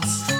lost.